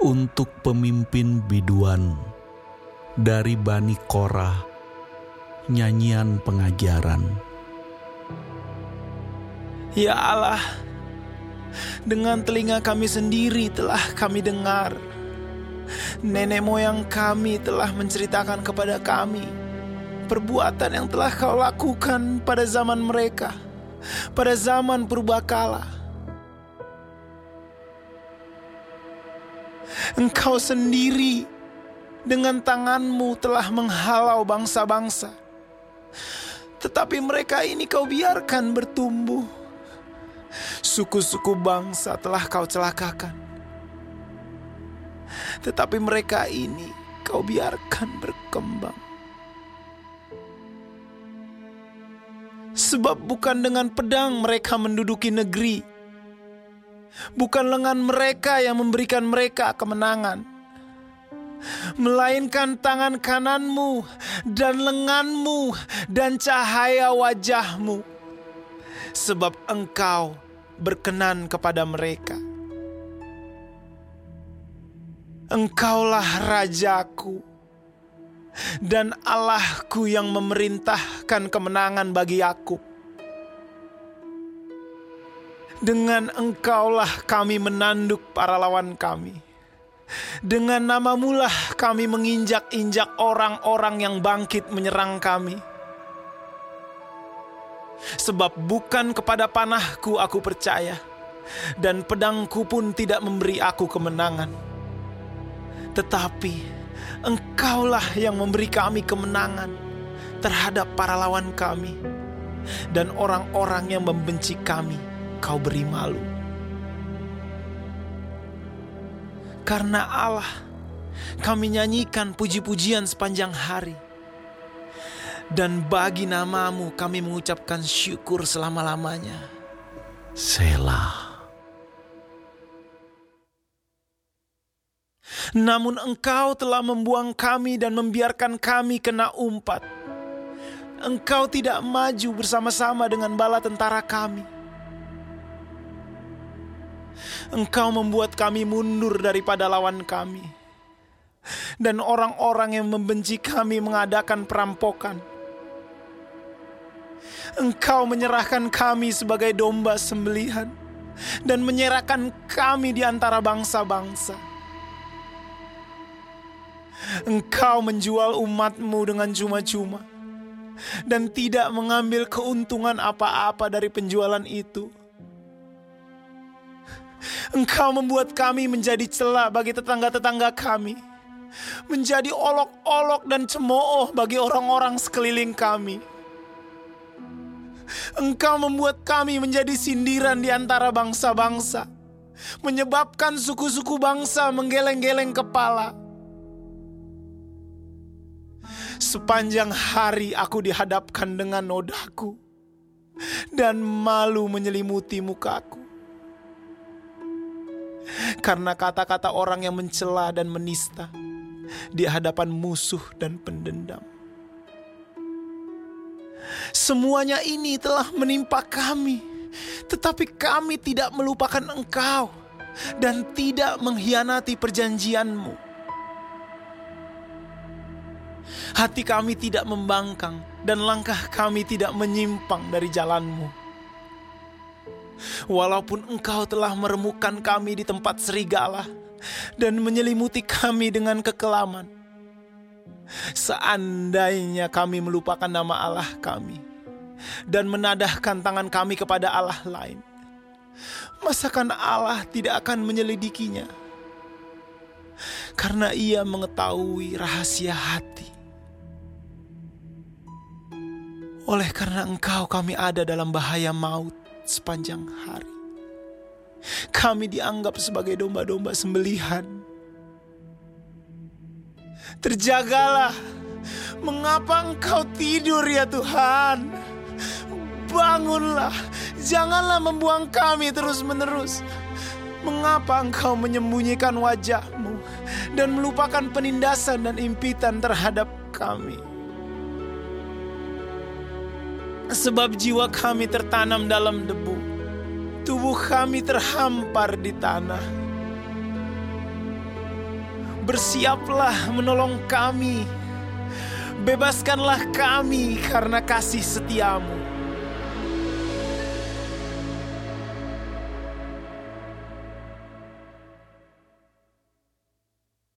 untuk pemimpin biduan dari Bani Korah, nyanyian pengajaran. Ya Allah, dengan telinga kami sendiri telah kami dengar. Nenek moyang kami telah menceritakan kepada kami perbuatan yang telah kau lakukan pada zaman mereka, pada zaman purbakala. Engkau sendiri dengan tanganmu telah menghalau bangsa-bangsa. Tetapi mereka ini kau biarkan bertumbuh. Suku-suku bangsa telah kau celakakan. Tetapi mereka ini kau biarkan berkembang. Sebab bukan dengan pedang mereka menduduki negeri. Bukan lengan mereka yang memberikan mereka kemenangan melainkan tangan kananmu dan lenganmu dan cahaya wajahmu, sebab engkau berkenan kepada mereka. Engkaulah rajaku dan Allahku yang memerintahkan kemenangan bagi aku. Dengan engkaulah kami menanduk para lawan kami. Dengan namamulah kami menginjak-injak orang-orang yang bangkit menyerang kami. Sebab bukan kepada panahku aku percaya, dan pedangku pun tidak memberi aku kemenangan. Tetapi engkaulah yang memberi kami kemenangan terhadap para lawan kami, dan orang-orang yang membenci kami kau beri malu. Karena Allah, kami nyanyikan puji-pujian sepanjang hari. Dan bagi namamu kami mengucapkan syukur selama-lamanya. Selah. Namun engkau telah membuang kami dan membiarkan kami kena umpat. Engkau tidak maju bersama-sama dengan bala tentara kami Engkau membuat kami mundur daripada lawan kami. Dan orang-orang yang membenci kami mengadakan perampokan. Engkau menyerahkan kami sebagai domba sembelihan dan menyerahkan kami di antara bangsa-bangsa. Engkau menjual umatmu dengan cuma-cuma dan tidak mengambil keuntungan apa-apa dari penjualan itu. Engkau membuat kami menjadi celah bagi tetangga-tetangga kami. Menjadi olok-olok dan cemooh bagi orang-orang sekeliling kami. Engkau membuat kami menjadi sindiran di antara bangsa-bangsa. Menyebabkan suku-suku bangsa menggeleng-geleng kepala. Sepanjang hari aku dihadapkan dengan nodaku. Dan malu menyelimuti mukaku karena kata-kata orang yang mencela dan menista di hadapan musuh dan pendendam. Semuanya ini telah menimpa kami, tetapi kami tidak melupakan Engkau dan tidak mengkhianati perjanjianmu. Hati kami tidak membangkang dan langkah kami tidak menyimpang dari jalanmu. Walaupun engkau telah meremukan kami di tempat serigala dan menyelimuti kami dengan kekelaman. Seandainya kami melupakan nama Allah kami dan menadahkan tangan kami kepada Allah lain, masakan Allah tidak akan menyelidikinya? Karena ia mengetahui rahasia hati. Oleh karena engkau kami ada dalam bahaya maut sepanjang hari. Kami dianggap sebagai domba-domba sembelihan. Terjagalah, mengapa engkau tidur ya Tuhan? Bangunlah, janganlah membuang kami terus-menerus. Mengapa engkau menyembunyikan wajahmu dan melupakan penindasan dan impitan terhadap kami? Sebab jiwa kami tertanam dalam debu, tubuh kami terhampar di tanah. bersiaplah menolong kami. Bebaskanlah kami karena kasih setiamu.